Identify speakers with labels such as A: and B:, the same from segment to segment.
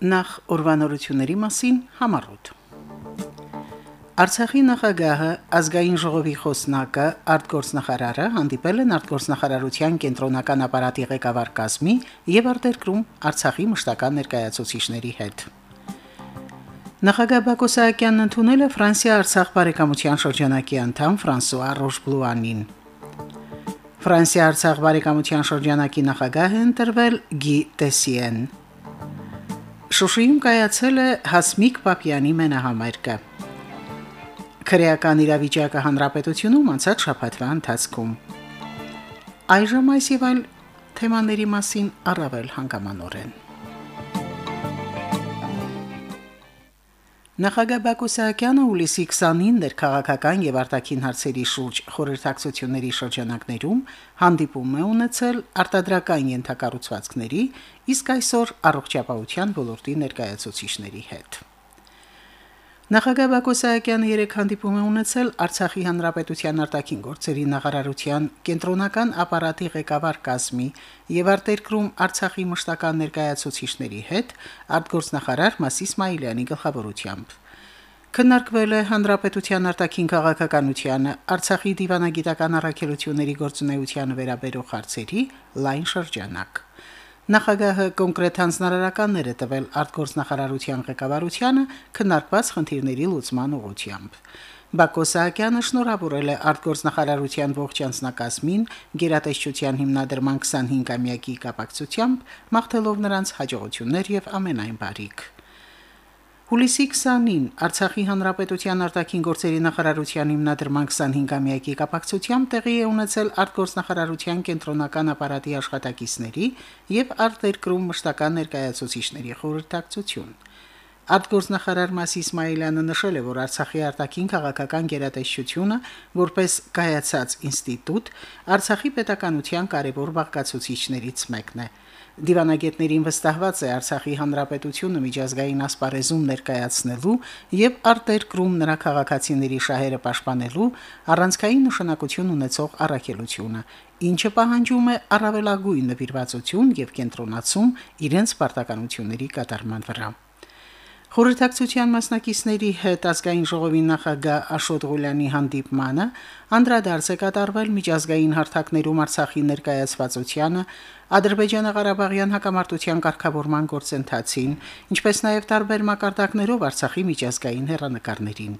A: Նախ ուրվանորությունների մասին համառոտ։ Արցախի նախագահը ազգային ժողովի խոսնակը արտգործնախարարը հանդիպել են արտգործնախարարության կենտրոնական ապարատի ղեկավար կազմի եւ արտերկրում Արցախի մշտական ներկայացուցիչների հետ։ Նախագահ Բակո Սահակյանն ընդունել է Ֆրանսիա-Արցախ բարեկամության շրջանակի անդամ Ֆրանսուଆ Ռոշբլուանին։ Ֆրանսիա-Արցախ բարեկամության շրջանակի նախագահ է ընտրվել Գի Տեսիեն։ Շուշիում կայացել է Հասմիկ Պապյանի մենահամերգը։ Քրեական իրավիճակը հանրապետությունում անցած շաբաթվա ընթացքում։ Այժմ այս եւ այլ թեմաների մասին առավել հանգամանորեն։ Նախագահ Բակո Սահակյանը հուլիսի 20-ին ներքաղաքական եւ արտաքին հարցերի շուրջ խորհրդակցությունների շրջանակներում հանդիպում է ունեցել արտադրական ենթակառուցվածքների, իսկ այսօր առողջապահության ոլորտի ներկայացուցիչների հետ։ Նախագահ Բակո Սահակյանը երեք հանդիպում է ունեցել Արցախի հանրապետության արտաքին գործերի նախարարության կենտրոնական ապարատի ղեկավար կազմի եւ արտերկրում Արցախի մշտական ներկայացուցիչների հետ արտգործնախարար Մասիս Մայիլյանի գլխավորությամբ։ Քննարկվել է հանրապետության արտաքին քաղաքականությանը, Արցախի դիվանագիտական առաքելությունների գործունեությանը վերաբերող հարցերի լայն շրջանակ։ Նախագահը կոնկրետ հանձնարարականներ է տվել արտգործնախարարության ղեկավարությանը քննարկված խնդիրների լուծման ուղղությամբ։ Բակո Սահակյանը շնորհավորել է արտգործնախարարության ողջ անձնակազմին գերատեսչության հիմնադրման 25-ամյակի կապակցությամբ, մաղթելով նրանց հաջողություններ եւ ամենայն բարիք։ Հուլիսի 20-ին Արցախի հանրապետության արտաքին գործերի նախարարության հիմնադրման 25-ամյակի կապակցությամբ տեղի է ունեցել արտգործնախարարության կենտրոնական ապարատի աշխատակիցների եւ արտերկրում մշտական ներկայացուցիչների խորհրդակցություն։ Արտգործնախարար Մաս Իսմայելյանը նշել է, որ Արցախի արտաքին քաղաքական գերատեսչությունը որպես կայացած ինստիտուտ Արցախի պետականության կարևոր բաղկացուցիչներից մեկն է։ Դիվանագետներին վստահված է Արցախի հանրապետությունը միջազգային ասպարեզում ներկայացնելու եւ արտերկրում նրա քաղաքացիների շահերը պաշտպանելու առանցքային նշանակություն ունեցող առաքելությունը, ինչը պահանջում է առավելագույն նվիրվածություն եւ կենտրոնացում իրենց պարտականությունների կատարման վրա։ Խորհրդակցության մասնակիցների հետ ազգային ժողովի նախագահ Աշոտ Ղուլյանի հանդիպմանը անդրադարձ է կատարվել միջազգային հարթակներում Արցախի ներկայացվածությանը, Ադրբեջանա-Ղարաբաղյան հակամարտության կարգավորման գործընթացին, ինչպես նաև տարբեր մակարդակներով Արցախի միջազգային հերանեկարներին։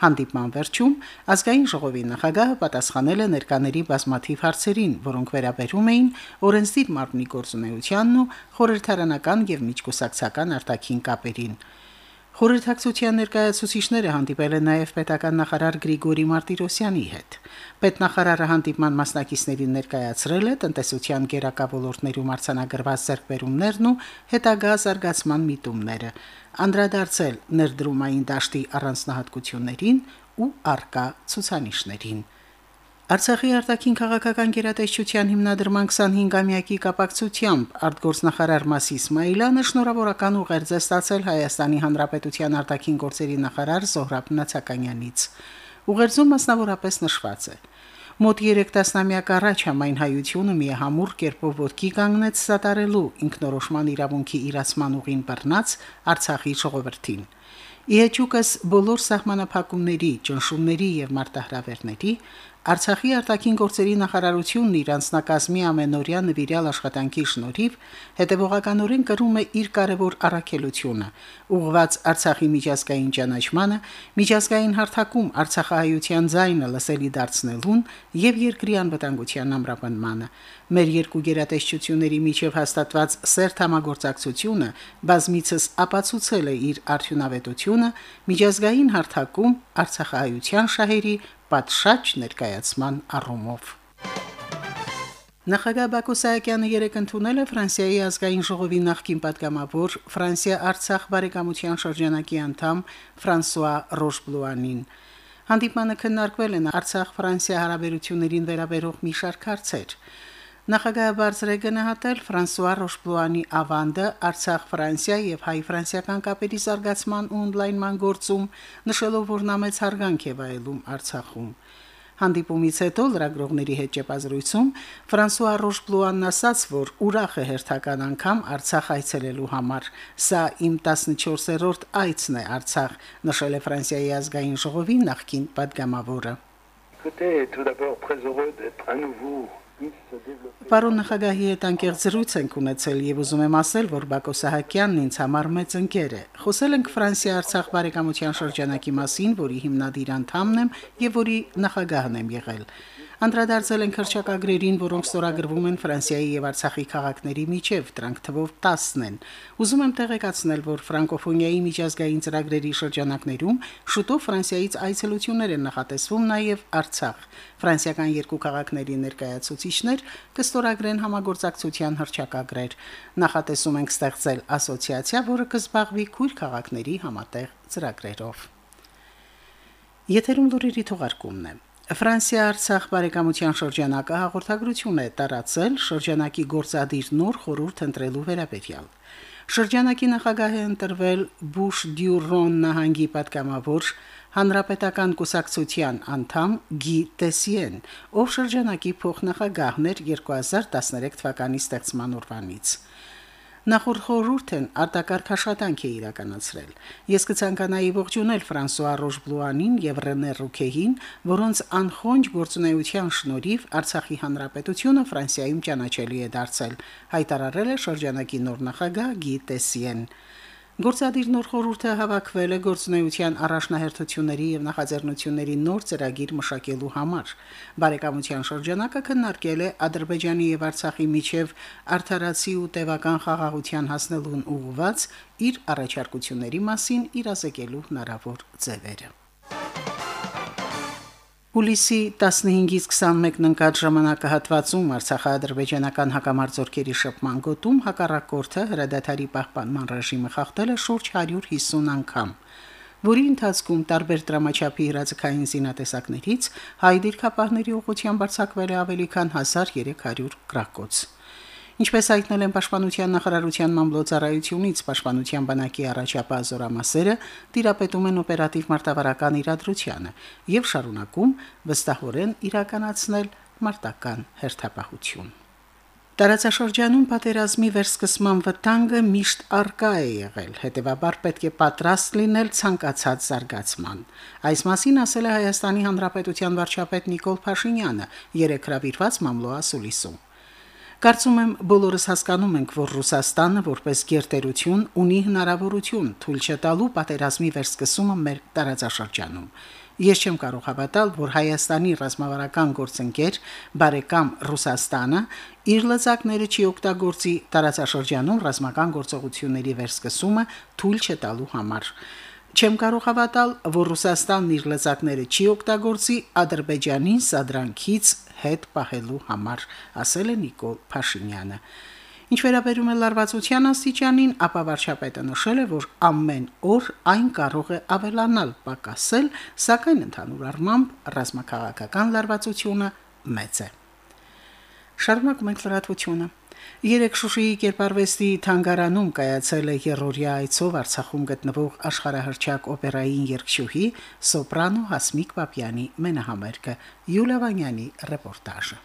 A: Հանդիպման վերջում ազգային ժողովի նախագահը պատասխանել է ներկաների բազմաթիվ հարցերին, որոնք վերաբերում էին օրենսդիր մարմնի գործունեությանն ու խորհրդարանական եւ միջկուսակցական արտաքին կապերին։ Խորհրդակցության ներկայացուցիչները հանդիպել են նաև պետական նախարար Գրիգորի Մարտիրոսյանի հետ։ Պետնախարարը հանդիպման մասնակիցներին ներկայացրել է տնտեսության գերակա ոլորտներում արձանագրված ձեռքբերումներն ու հետագա զարգացման միտումները, անդրադարձել ներդրումային դաշտի առանձնահատկություններին ու արկա ցուցանիշներին։ Արցախի արտաքին քաղաքական գերատեսչության հիմնադրման 25-ամյակի կապակցությամբ արտգործնախարար Մաս Իսմայելյանը շնորհավորական ուղերձ է ստացել Հայաստանի Հանրապետության արտաքին գործերի նախարար Զոհրաբ Նացականյանից։ Ուղերձում մասնավորապես նշված է. Մոտ 3 տասնամյակ առաջ համայն հայությունը միահամուռ կերպով ոտքի կանգնեց սատարելու ինքնորոշման իրավունքի իրացման ուղին բռնած Արցախի ժողովրդին։ Իհեճուկս բոլոր սահմանափակումների, ճնշումների եւ մարտահրավերների Արցախի արտաքին գործերի նախարարությունն իր անձնակազմի ամենօրյա նվիրյալ աշխատանքի շնորհիվ հետևողականորեն կրում է իր կարևոր առաքելությունը՝ ուղղված Արցախի միջազգային ճանաչմանը, միջազգային հարթակում Արցախահայության ձայնը լսելի դարձնելուն եւ երկրի անվտանգության ամրապնմանը։ Մեր երկու գերատեսչությունների միջև հաստատված սերտ համագործակցությունը բազմիցս ապացուցել է իր արդյունավետությունը միջազգային հարթակում Արցախահայության շահերի պատշաճ ներկայացման առումով։ Նախագահ Բակո Սահակյանը երեկ ընդունել է Ֆրանսիայի ազգային ժողովի նախկին պատգամավոր Ֆրանսիա-Արցախ բարեկամության շրջանակի անդամ Ֆրանսուଆ Ռոշբլուանին։ Հանդիպանը քննարկվել են Արցախ-Ֆրանսիա հարաբերություններին վերաբերող մի շարք հարցեր։ Նախագահը բարձր է գնահատել Ֆրանսուଆ Ռոշբլուանի ավանդը Արցախ-Ֆրանսիա եւ հայ-ֆրանսիական կապերի զարգացման ու օնլայնման գործում, նշելով, որ նա մեծ հարգանք է վայելում Արցախում։ Հանդիպումից հետո լրագրողների հետ ճեպազրույցում Ֆրանսուଆ Ռոշբլուանն ասաց, որ ուրախ է հերթական անգամ Արցախ այցելելու համար։ Սա իմ 14-րդ այցն է Արցախ, նշել է Ֆրանսիայի ազգային ժողովի նախկին падգամավորը։
B: Côté tout d'abord très heureux d'être à nouveau
A: Պարոն նախագահի հետ անկեղծ զրույց ենք ունեցել եւ ուզում եմ ասել, որ Բակո Սահակյանն ինձ համար մեծ ընկեր է։ Խոսել ենք Ֆրանսիա-Արցախ բարեկամության շրջանակի մասին, որի հիմնադիր անդամն եմ եւ որի նախագահն եմ եղել։ Անդրադարձել են քրճակագրերին, որոնք ստորագրվում են Ֆրանսիայի եւ Արցախի քաղաքների միջև, դրանք թվով 10-ն են։ Ուզում եմ տեղեկացնել, որ ֆրանկոֆոնիայի միջազգային ծրագրերի շրջանակներում շուտով Ֆրանսիայից այցելություններ են նախատեսվում նաեւ Արցախ։ Ֆրանսիական երկու քաղաքների ներկայացուցիչներ կստորագրեն համագործակցության հրճակագրեր։ Նախատեսում ենք ստեղծել ասոցիացիա, որը կզբաղվի քույր քաղաքների համատեղ ծրագրերով։ Եթերում լուրերի թողարկումն է։ Ֆրանսիա-Արցախ բարեկամության շրջանակը հաղորդագրություն է տարածել շրջանակի գործադիր նոր խորհուրդ ընտրելու վերաբերյալ։ Շրջանակի նախագահ է ընտրվել Բուշ Դյուրոն նահանգի պատգամավոր հանրապետական կուսակցության անդամ Գի Տեսիեն, ով շրջանակի փոխնախագահն էր 2013 թվականի ստեղծման օրվանից։ Նախորդ խորհուրդն արտակարգաշատանք է իրականացրել։ Ես կցանկանայի ողջունել Ֆրանսուଆ Ռոշբլուանին եւ Ռենե Ռուքեհին, որոնց անխոնջ գործունեության շնորհիվ Արցախի հանրապետությունը Ֆրանսիայում ճանաչելի է դարձել, հայտարարել է շրջանակի նոր նախագահ Գի Տեսիեն։ Գործադիր նոր խորհուրդը հավաքվել է գործունեության առաջնահերթությունների եւ նախաձեռնությունների նոր ծրագիր մշակելու համար։ Բարեկամության շրջանակը քննարկել է Ադրբեջանի եւ Արցախի միջև արդարացի ու տևական խաղաղության հասնելուն ուղղված իր առաջարկությունների մասին իրազեկելու հնարավոր ձևերը։ Հուլիսի 15-ից 21-ն ընկած ժամանակահատվածում Արցախա-ադրբեջանական հակամարտությունների շփման գոտում հակառակորդը հրադադարի պահպանման ռեժիմը խախտել է շուրջ 150 անգամ, որի ընթացքում տարբեր դրամաչափի հրաձգային զինատեսակներից հայ դիրքապահների ուղղությամբ արձակվել է ավելի քան 1300 գրակոց։ Ինչպես հայտնել են Պաշտպանության նախարարության մամլոյցարայությունից, Պաշտպանության բանակի առաջապահ զորամասերը տիրապետում են օպերատիվ մարտավարական իրադրությանը եւ շարունակում վստահորեն իրականացնել մարտական հերթապահություն։ Տարածաշրջանում պատերազմի վերսկսման վտանգը միշտ արկա է եղել, հետևաբար պետք է պատրաստ լինել ցանկացած զարգացման։ Այս մասին ասել է Հայաստանի Հանրապետության վարչապետ Նիկոլ Փաշինյանը երեք հրավիրված մամլոասուլիսում։ Կարծում եմ բոլորս հասկանում ենք, որ Ռուսաստանը որպես գերտերություն ունի հնարավորություն թույլ չտալու պատերազմի վերսկսումը մեր տարածաշրջանում։ Ես չեմ կարող հավատալ, որ Հայաստանի ռազմավարական գործընկեր բարեկամ Ռուսաստանը իր լծակները չի օգտագործի տարածաշրջանում ռազմական գործողությունների վերսկսումը թույլ չտալու համար։ Չեմ կարող հավատալ, որ Ռուսաստանն իր լծակները չի օգտագործի Ադրբեջանին սադրանքից հետ պահելու համար, ասել է Նիկոլ Փաշինյանը։ Ինչ վերաբերում է լարվածության աստիճանին, ապա վարչապետը նշել է, որ ամեն օր այն կարող է ավելանալ, պակասել, սակայն ընդհանուր առմամբ ռազմաքաղաքական լարվածությունը մեծ է։ Շարունակում ենք լրատվությունը։ Երեք Շուշիի կերպարվեստի թանգարանում կայացել է երրորդյա այցով Արցախում գտնվող աշխարհահռչակ օպերային երգչուհի սոպրանո Հասմիկ Պապյանի մենահամերգը Յուլիա Վանյանի ռեպորտաժը։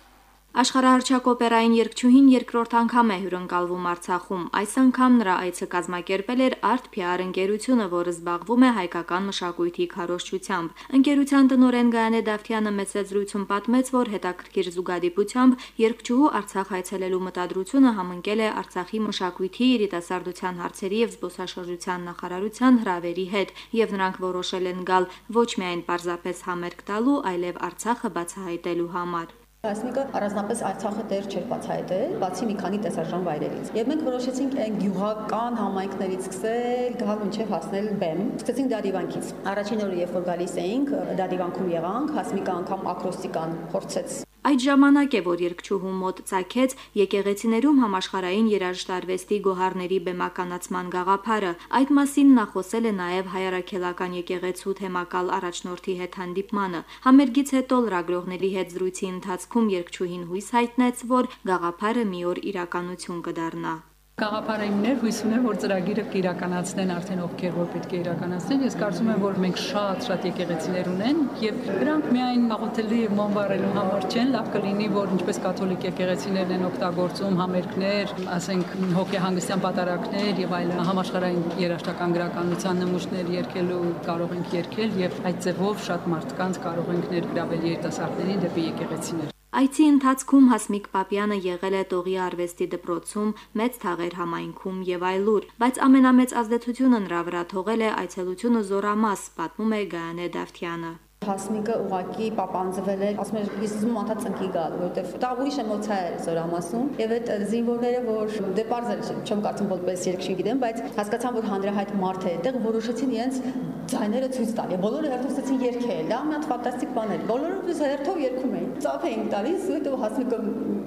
C: Աշխարհահռչակ օպերային երգչուհին երկրորդ անգամ է հյուրընկալվում Արցախում։ Այս անգամ նրա այցը կազմակերպել էր Art PR ընկերությունը, որը զբաղվում է հայկական մշակույթի քարոզչությամբ։ Ընկերության տնօրեն Գայանե Դավթյանը մեծեզրույցում պատմեց, որ հետաքրքիր զուգադիպությամբ երգչուհու Արցախ այցելելու մտադրությունը համընկել է Արցախի մշակույթի, երիտասարդության հարցերի եւ զբոսաշրջության նախարարության հրավերի հետ, եւ նրանք որոշել են գալ ոչ միայն պարզապես համերգ տալու, այլև Արցախը բացահայտելու համար։
D: Ասմիկը առանձնապես Արցախը դեռ չէր բացահայտել, բացի մի քանի տեսարժան վայրերից։ Եվ մենք որոշեցինք այն գյուղական համայնքներից սկսել, գալ մինչև հասնել բեմ։ Սկսեցինք դադիվանքից։ Առաջին օրը, երբ որ գալիս էինք, դադիվանքում եղանք, Հասմիկը անգամ ակրոստիկան փորձեց
C: Այդ ժամանակ է, որ երկչուհու մոտ ցակեց եկեղեցիներում համաշխարային երաժշտարվեստի գոհարների բեմականացման գաղափարը։ Այդ մասին նա խոսել է նաև հայարակելական եկեղեցու թեմակալ առաջնորդի հետ հանդիպմանը։ Համերգից հետո լրագրողների հետ զրույցի ընթացքում երկչուհին հույս հայտնեց, որ գաղափարը մի օր իրականություն կդառնա։
E: Գաղափարայիններ հույս ունեմ, որ ծրագիրը կիրականացնեն արդեն ովքեր որ պետք է իրականացնեն։ Ես կարծում եմ, որ մենք շատ շատ եկեղեցիներ ունեն եւ դրանք միայն աղոթելու եւ մոմբարելու համար չեն, լավ կլինի, որ ինչպես կաթոլիկ եկեղեցիներն են օգտագործում համերգներ, ասենք հոգեհանգստյան պատարակներ եւ այլ համաշխարհային երաժշտական գրականության նմուշներ երկելու կարող ենք երկել եւ այդ ձևով շատ մարդկանց կարող ենք ներգրավել երիտասարդներին դեպի եկեղեցիներ։
C: Այցի ընթացքում Հասմիկ Պապյանը եղել է Տողի արվեստի դպրոցում, մեծ թաղեր համայնքում եւ այլուր, բայց ամենամեծ ազդեցությունը նրա վրա թողել է այցելությունը Զորամաս, պատմում է Գայանե Դավթյանը։
D: Հասմիկը ուղակի պապանձվել էր, ասում էր, ես ուզում անդա ծնկի գալ, որովհետև դա ուրիշ էմոցիա էր զորամասում, եւ այդ զինվորները, որ դե բարձր չեմ կարծում որպես երգչի գիտեմ, բայց հասկացան, որ հանրահայտ մարդ է այդտեղ, որոշեցին իրենց ձայները ցույց տալ։ Եվ բոլորը հերթովսեցին երգել, դա մի հատ ֆանտաստիկ բան էր։ Բոլորը հերթով երգում էին։ Ծափ էին տալիս, հետո հասմիկը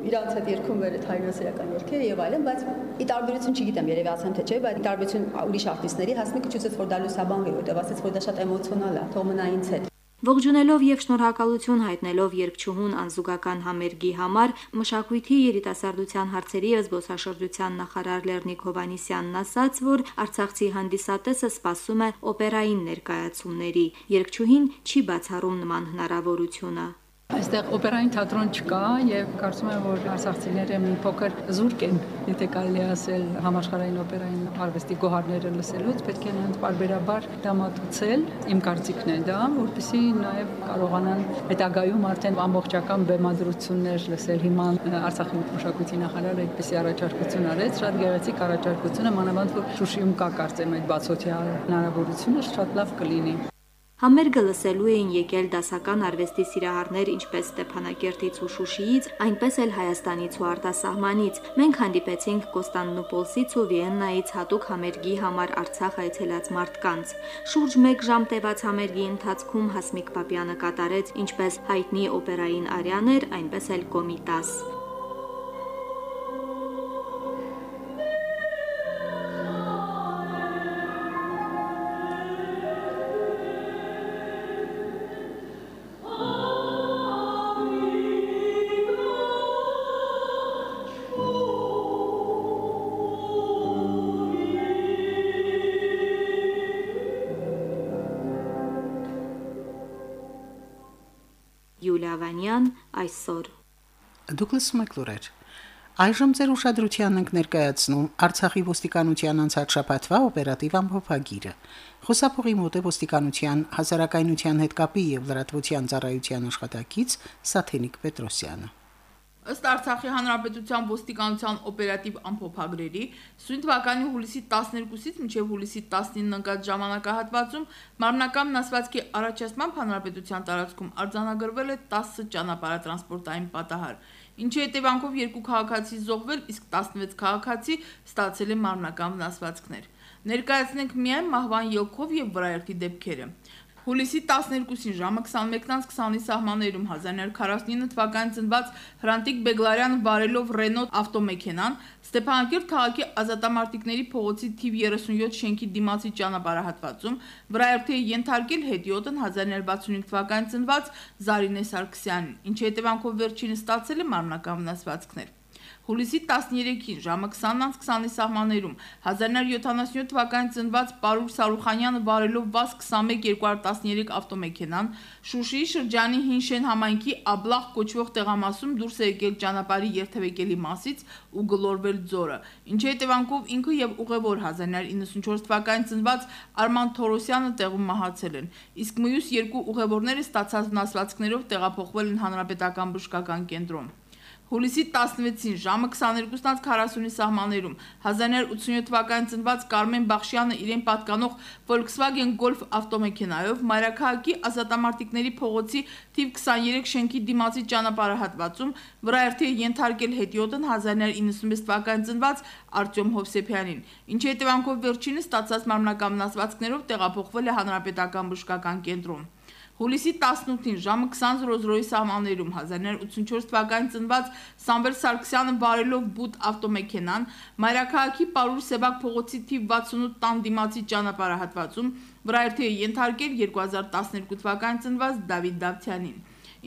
D: իրանց հետ երգում էր այդ հայրոսերական երգերը եւ այլն, բայց ի տարբերություն չգիտեմ, երևի ասեմ թե չէ, բայց ի տարբերություն ուրիշ արտիստների հասմիկը չուզեց որ դա լուսաբանվի, որտեղ ասեց որ դա շատ էմոցիոնալ է, թող մնա ինձ հետ։
C: Ողջունելով եւ շնորհակալություն հայտնելով երկչուհուն անզուգական համերգի համար մշակույթի երիտասարդության հարցերի եւ զբոսաշրջության նախարար Լեռնիկ Հովանիսյանն ասաց, որ Արցախցի հանդիսատեսը սպասում է օպերային ներկայացումների։ Երկչուհին չի բացառում նման հնարավորությունը։
E: Այստեղ օպերային թատրոն չկա եւ կարծում եմ, որ արցախցիները մի փոքր զուրկ են, եթե կարելի ասել, համաշխարհային օպերային արվեստի գոհարները լսելուց, պետք է նրանց բարբերաբար դամատուցել, իմ կարծիքն է դա, որպեսզի նաեւ կարողանան հետագայում արդեն ամբողջական բեմադրություններ լսել։ Հիմա Արցախի մշակույթի նախարարը այդպեսի առաջարկություն արեց, շատ գեղեցիկ առաջարկություն է, մանավանդ որ Շուշիում կա կարծեմ այդ բացօթյա հնարավորությունը, շատ լավ կլինի։
C: Համերգը լսելու էին եկել դասական արվեստի սիրահարներ ինչպես Ստեփանակերտից ու Շուշիից, այնպես էլ Հայաստանից ու արտասահմանից։ Մենք հանդիպեցինք Կոստանդնուպոլսից ու Վիեննայից հատուկ համերգի համար Արցախ այցելած մարդկանց։ Շուրջ 1 ժամ տևած համերգի ընթացքում Հասմիկ Պապյանը կատարեց ինչպես հայտնի օպերային արիաներ, այնպես էլ կոմիտաս։ այսօր
A: Դուք լսում եք լուրեր։ Այժմ ձեր ուշադրությանն ենք ներկայացնում Արցախի ոստիկանության անցած շաբաթվա օպերատիվ ամփոփագիրը։ Խոսափողի մոտ է ոստիկանության հասարակայնության հետ կապի եւ լրատվության ծառայության աշխատակից Սաթենիկ Պետրոսյանը։
F: Ըստ Արցախի Հանրապետության ոստիկանության օպերատիվ ամփոփագրերի, սույն թվականի հուլիսի 12-ից մինչև հուլիսի 19-ն ընկած ժամանակահատվածում մարմնական ասվածքի առաջացմամբ հանրապետության տարածքում արձանագրվել է 10 ճանապարհատրանսպորտային պատահար, ինչի հետևանքով երկու քաղաքացի զոհվել, իսկ 16 քաղաքացի ստացել են մարմնական վնասվածքներ։ Ներկայացնենք միայն մահվան ելքով եւ վրայերթի դեպքերը։ Հուլիսի 12-ին ժամը 21:20-ի սահմաններում 1949 թվականին ծնված Հրանտիկ Բեգլարյանը վարելով Ռենոտ ավտոմեքենան Ստեփանակերտ քաղաքի ազատամարտիկների փողոցի թիվ 37 շենքի դիմացի ճանապարհահատվածում վրայերթի ենթարկել հետիոտն 1965 թվականին ծնված Զարինե Սարգսյանին, ինչի հետևանքով վերջինը ստացել է մարմնական վնասվածքներ։ Հուլիսի 13-ին ժամը 20:20-ի սահմաններում 1977 թվականին ծնված Պարուր Սարուխանյանը վարելով ՎԱԶ 21213 ավտոմեքենան Շուշիի շրջանի Հինշեն համայնքի Աբլախ կոչվող տեղամասում դուրս է եկել ճանապարհի երթևեկելի մասից ու գլորվել ձորը, ինչի հետևանքով ինքը եւ ուղևոր 1994 թվականին ծնված Արման Թորոսյանը տեղում մահացել են, իսկ մյուս երկու ուղևորները ստացած վնասվածքներով տեղափոխվել են հանրապետական բժշկական կենտրոն։ Հուլիսի 16-ին ժամը 22:40-ի սահմաններում 1987 թվականին ծնված Կարմեն Բախշյանը իրեն պատկանող Volkswagen Golf ավտոմեքենայով Մայրաքաղաքի ազատամարտիկների փողոցի թիվ 23 շենքի դիմացի ճանապարհահատվածում վրայերթի ենթարկել հետիոտն 1996 թվականին ծնված Արտյոմ Հովսեփյանին, ինչի հետևանքով վերջինը ստացած մարմնական վնասվածքներով տեղափոխվել է հանրապետական բժշկական կենտրոն։ Հուլիսի 18-ին ժամը 20:00-ի սահմաններում 1984 թվականին ծնված Սամվել Սարգսյանը վարելով բուտ ավտոմեքենան Մայրաքաղաքի Պարուր Սեբակ փողոցի թիվ 68 տան դիմացի ճանապարհահատվածում վրայերթի ենթարկել 2012 թվականին ծնված Դավիթ Դավթյանին,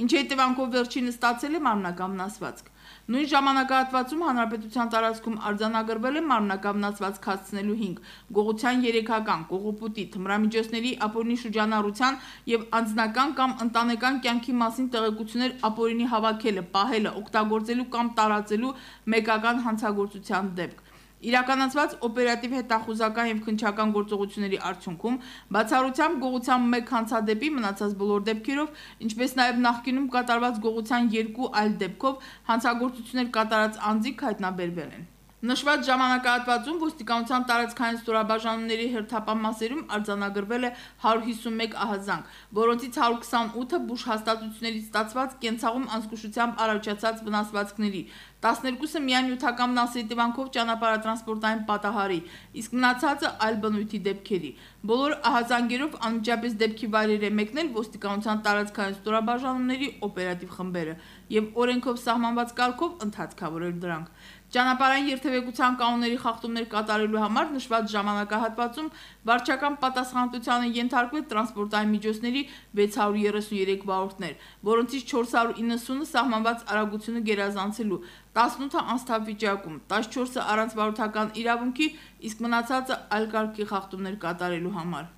F: ինչի հետևանքով վերջինը ստացել է մարմնական վնասվածք։ Նույն ժամանակահատվածում հանրապետության տարածքում արձանագրվել է մարմնակապնացված քացնելու 5, գողության 3-ական, կողոպուտի, թմրամիջոցների ապօրինի շրջանառության եւ անձնական կամ ընտանեկան կյանքի մասին տեղեկություններ ապօրինի հավաքելը, պահելը, օգտագործելու կամ տարածելու մեկական հանցագործության դեպք Իրականացված օպերատիվ հետախուզական եւ քնչական գործողությունների արդյունքում բացառությամբ գողության 1 հանցադեպի մնացած բոլոր դեպքերով, ինչպես նաեւ նախկինում կատարված գողության 2 այլ դեպքով հանցագործություններ կատարած անձիկ հայտնաբերվել են։ Նշված ժամանակահատվածում ոստիկանության տարածքային ստորաբաժանումների հերթապահ մասերում արձանագրվել է 151 ահազանգ, որոնցից 128-ը բուժ հաստատություններից ստացված կենցաղում անզգուշությամբ առաջացած վնասվածքների, 12-ը միանյութական վնասի տիվանքով ճանապարհատրանսպորտային պատահարի, իսկ մնացածը այլ բնույթի դեպքերի։ Բոլոր ահազանգերով անմիջապես դեպքի վայրեր է մեկնել ոստիկանության տարածքային ստորաբաժանումների օպերատիվ խմբերը եւ օրենքով սահմանված կարգով ընդհանցքավորել դրանք։ Ճանապարհային երթևեկության կանոնների խախտումներ կատարելու համար նշված ժամանակահատվածում վարչական պատասխանատվությանը ենթարկվել տրանսպորտային միջոցների 633 վարորդներ, որոնցից 490-ը սահմանված արագությունը գերազանցելու, 18-ը անստապ վիճակում, 14-ը առանց վարորդական իրավունքի, իսկ մնացածը այլ կարգի խախտումներ կատարելու համար։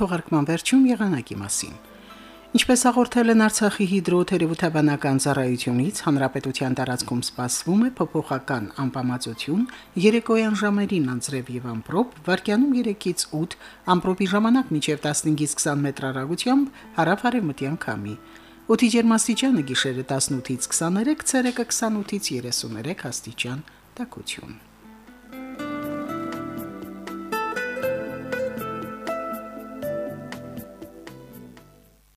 A: Թողարկման վերջում եղանակի մասին։ Ինչպես հաղորդել են Արցախի հիդրոթերապևտաբանական ծառայությունից, հանրապետության տարածքում սպասվում է փոփոխական անբավարարություն, երեկոյան ժամերին անձրև եւ ամպրոպ, վարկյանում 3-ից 8, ամպրոպի ժամանակ մինչև 15-ից 20 մետր հեռագությամբ հարավ-արևմտյան քամի։ Օդի ջերմաստիճանը գիշերը 18-ից 23, ցերեկը 28-ից 33 աստիճան։ Տակություն։